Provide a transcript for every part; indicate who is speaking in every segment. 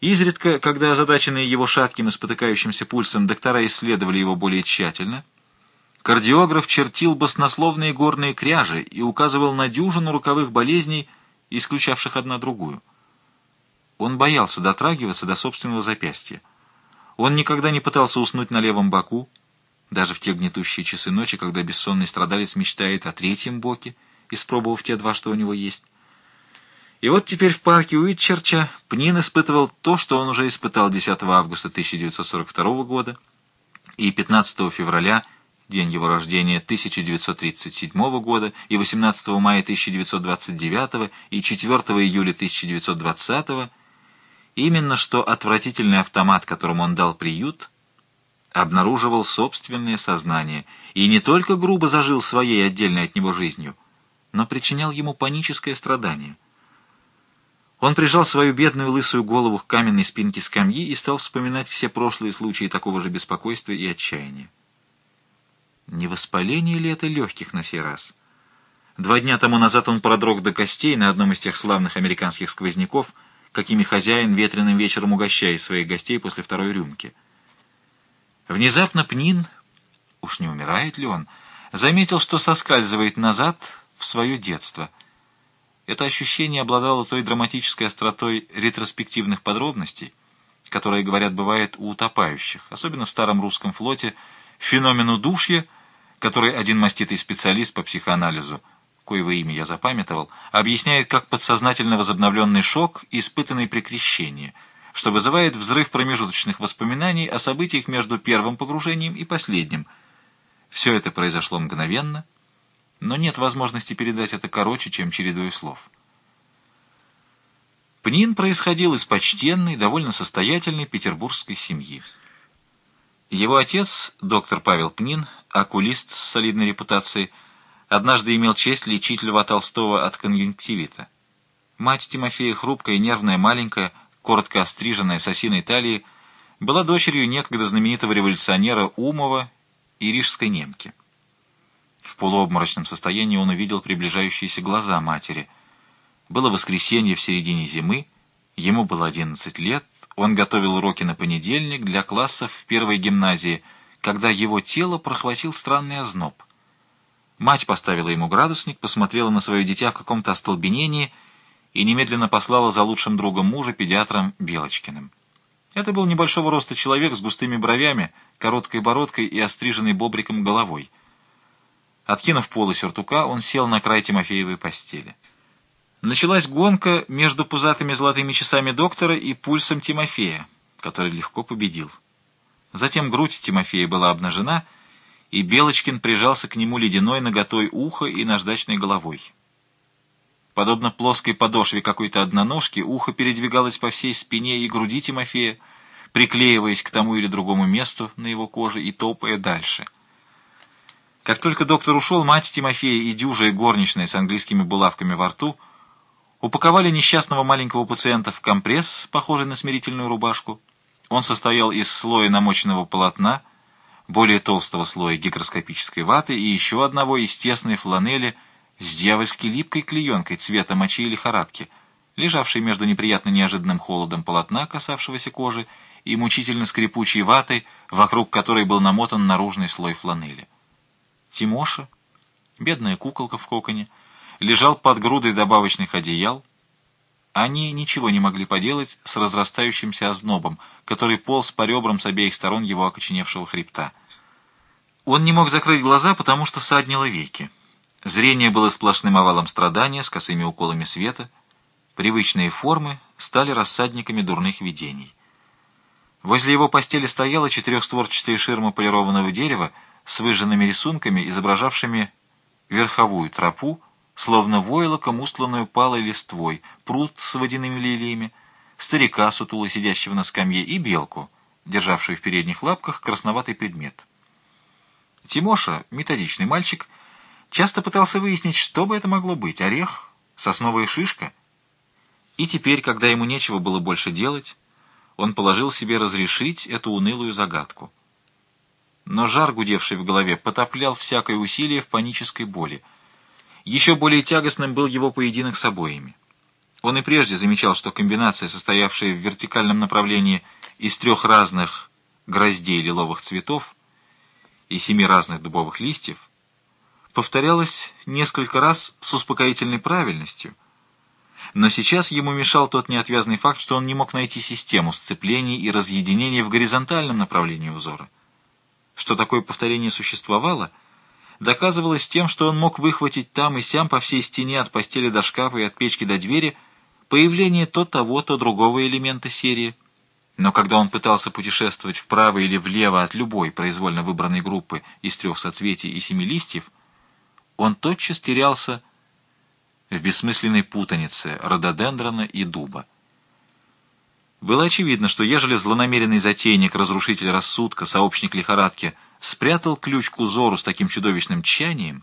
Speaker 1: Изредка, когда озадаченные его шатким и спотыкающимся пульсом доктора исследовали его более тщательно, кардиограф чертил баснословные горные кряжи и указывал на дюжину руковых болезней, исключавших одна другую. Он боялся дотрагиваться до собственного запястья. Он никогда не пытался уснуть на левом боку, даже в те гнетущие часы ночи, когда бессонный страдалец мечтает о третьем боке, испробовав те два, что у него есть. И вот теперь в парке Уитчерча Пнин испытывал то, что он уже испытал 10 августа 1942 года и 15 февраля, день его рождения 1937 года, и 18 мая 1929 и 4 июля 1920 именно что отвратительный автомат, которому он дал приют, обнаруживал собственное сознание и не только грубо зажил своей отдельной от него жизнью, но причинял ему паническое страдание. Он прижал свою бедную лысую голову к каменной спинке скамьи и стал вспоминать все прошлые случаи такого же беспокойства и отчаяния. Не воспаление ли это легких на сей раз? Два дня тому назад он продрог до костей на одном из тех славных американских сквозняков, какими хозяин ветреным вечером угощает своих гостей после второй рюмки. Внезапно Пнин, уж не умирает ли он, заметил, что соскальзывает назад в свое детство — это ощущение обладало той драматической остротой ретроспективных подробностей, которые, говорят, бывает у утопающих, особенно в старом русском флоте, феномену душья, который один маститый специалист по психоанализу, коего имя я запамятовал, объясняет как подсознательно возобновленный шок, испытанный при крещении, что вызывает взрыв промежуточных воспоминаний о событиях между первым погружением и последним. Все это произошло мгновенно, но нет возможности передать это короче, чем чередой слов. Пнин происходил из почтенной, довольно состоятельной петербургской семьи. Его отец, доктор Павел Пнин, окулист с солидной репутацией, однажды имел честь лечить Льва Толстого от конъюнктивита. Мать Тимофея, хрупкая, нервная, маленькая, коротко остриженная с осиной талии, была дочерью некогда знаменитого революционера Умова и рижской немки. В полуобморочном состоянии он увидел приближающиеся глаза матери. Было воскресенье в середине зимы, ему было 11 лет, он готовил уроки на понедельник для классов в первой гимназии, когда его тело прохватил странный озноб. Мать поставила ему градусник, посмотрела на свое дитя в каком-то остолбенении и немедленно послала за лучшим другом мужа, педиатром Белочкиным. Это был небольшого роста человек с густыми бровями, короткой бородкой и остриженной бобриком головой. Откинув полы сюртука, он сел на край Тимофеевой постели. Началась гонка между пузатыми золотыми часами доктора и пульсом Тимофея, который легко победил. Затем грудь Тимофея была обнажена, и Белочкин прижался к нему ледяной наготой уха и наждачной головой. Подобно плоской подошве какой-то одноножки, ухо передвигалось по всей спине и груди Тимофея, приклеиваясь к тому или другому месту на его коже и топая дальше — как только доктор ушел, мать Тимофея и дюжая горничная с английскими булавками во рту упаковали несчастного маленького пациента в компресс, похожий на смирительную рубашку. Он состоял из слоя намоченного полотна, более толстого слоя гигроскопической ваты и еще одного из тесной фланели с дьявольски липкой клеенкой цвета мочи и лихорадки, лежавшей между неприятно неожиданным холодом полотна, касавшегося кожи, и мучительно скрипучей ватой, вокруг которой был намотан наружный слой фланели. Тимоша, бедная куколка в коконе, лежал под грудой добавочных одеял. Они ничего не могли поделать с разрастающимся ознобом, который полз по ребрам с обеих сторон его окоченевшего хребта. Он не мог закрыть глаза, потому что саднило веки. Зрение было сплошным овалом страдания с косыми уколами света. Привычные формы стали рассадниками дурных видений. Возле его постели стояла четырехстворчатая ширма полированного дерева, с выжженными рисунками, изображавшими верховую тропу, словно войлоком устланную палой листвой, пруд с водяными лилиями, старика, сутуло сидящего на скамье, и белку, державшую в передних лапках красноватый предмет. Тимоша, методичный мальчик, часто пытался выяснить, что бы это могло быть, орех, сосновая шишка. И теперь, когда ему нечего было больше делать, он положил себе разрешить эту унылую загадку — но жар, гудевший в голове, потоплял всякое усилие в панической боли. Еще более тягостным был его поединок с обоями. Он и прежде замечал, что комбинация, состоявшая в вертикальном направлении из трех разных гроздей лиловых цветов и семи разных дубовых листьев, повторялась несколько раз с успокоительной правильностью, но сейчас ему мешал тот неотвязный факт, что он не мог найти систему сцеплений и разъединений в горизонтальном направлении узора. Что такое повторение существовало, доказывалось тем, что он мог выхватить там и сям по всей стене от постели до шкафа и от печки до двери появление то того, то другого элемента серии. Но когда он пытался путешествовать вправо или влево от любой произвольно выбранной группы из трех соцветий и семи листьев, он тотчас терялся в бессмысленной путанице рододендрона и дуба. Было очевидно, что ежели злонамеренный затейник, разрушитель рассудка, сообщник лихорадки, спрятал ключ к узору с таким чудовищным тщанием,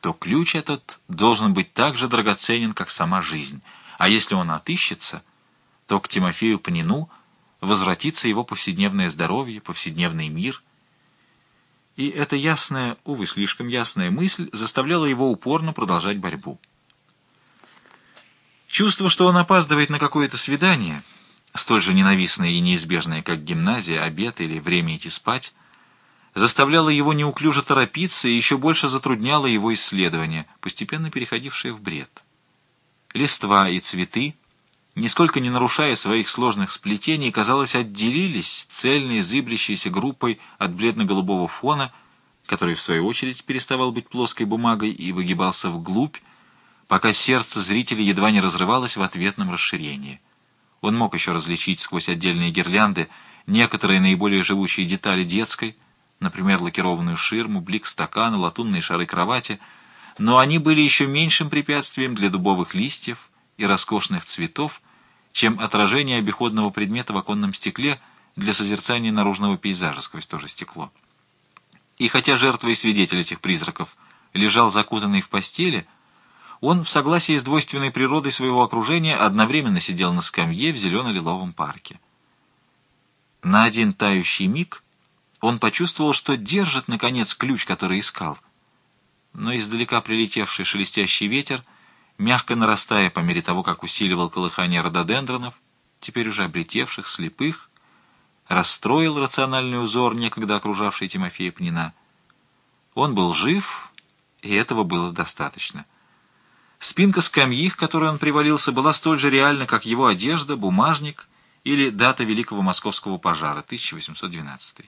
Speaker 1: то ключ этот должен быть так же драгоценен, как сама жизнь, а если он отыщется, то к Тимофею Панину возвратится его повседневное здоровье, повседневный мир. И эта ясная, увы, слишком ясная мысль заставляла его упорно продолжать борьбу. Чувство, что он опаздывает на какое-то свидание, столь же ненавистное и неизбежное, как гимназия, обед или время идти спать, заставляло его неуклюже торопиться и еще больше затрудняло его исследование, постепенно переходившее в бред. Листва и цветы, нисколько не нарушая своих сложных сплетений, казалось, отделились цельной зыблящейся группой от бледно-голубого фона, который, в свою очередь, переставал быть плоской бумагой и выгибался вглубь, пока сердце зрителя едва не разрывалось в ответном расширении. Он мог еще различить сквозь отдельные гирлянды некоторые наиболее живучие детали детской, например, лакированную ширму, блик стакана, латунные шары кровати, но они были еще меньшим препятствием для дубовых листьев и роскошных цветов, чем отражение обиходного предмета в оконном стекле для созерцания наружного пейзажа сквозь то же стекло. И хотя жертва и свидетель этих призраков лежал закутанный в постели, он в согласии с двойственной природой своего окружения одновременно сидел на скамье в зелено-лиловом парке. На один тающий миг он почувствовал, что держит, наконец, ключ, который искал. Но издалека прилетевший шелестящий ветер, мягко нарастая по мере того, как усиливал колыхание рододендронов, теперь уже облетевших, слепых, расстроил рациональный узор, некогда окружавший Тимофея Пнина. Он был жив, и этого было достаточно. Спинка скамьи, к которой он привалился, была столь же реальна, как его одежда, бумажник или дата Великого Московского пожара, 1812.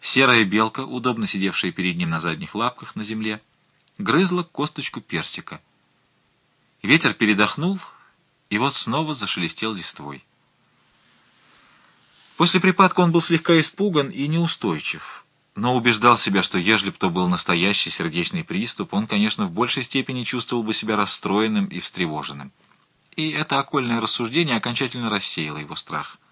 Speaker 1: Серая белка, удобно сидевшая перед ним на задних лапках на земле, грызла косточку персика. Ветер передохнул, и вот снова зашелестел листвой. После припадка он был слегка испуган и неустойчив но убеждал себя, что ежели б то был настоящий сердечный приступ, он, конечно, в большей степени чувствовал бы себя расстроенным и встревоженным. И это окольное рассуждение окончательно рассеяло его страх –